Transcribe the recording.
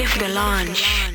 Of the launch.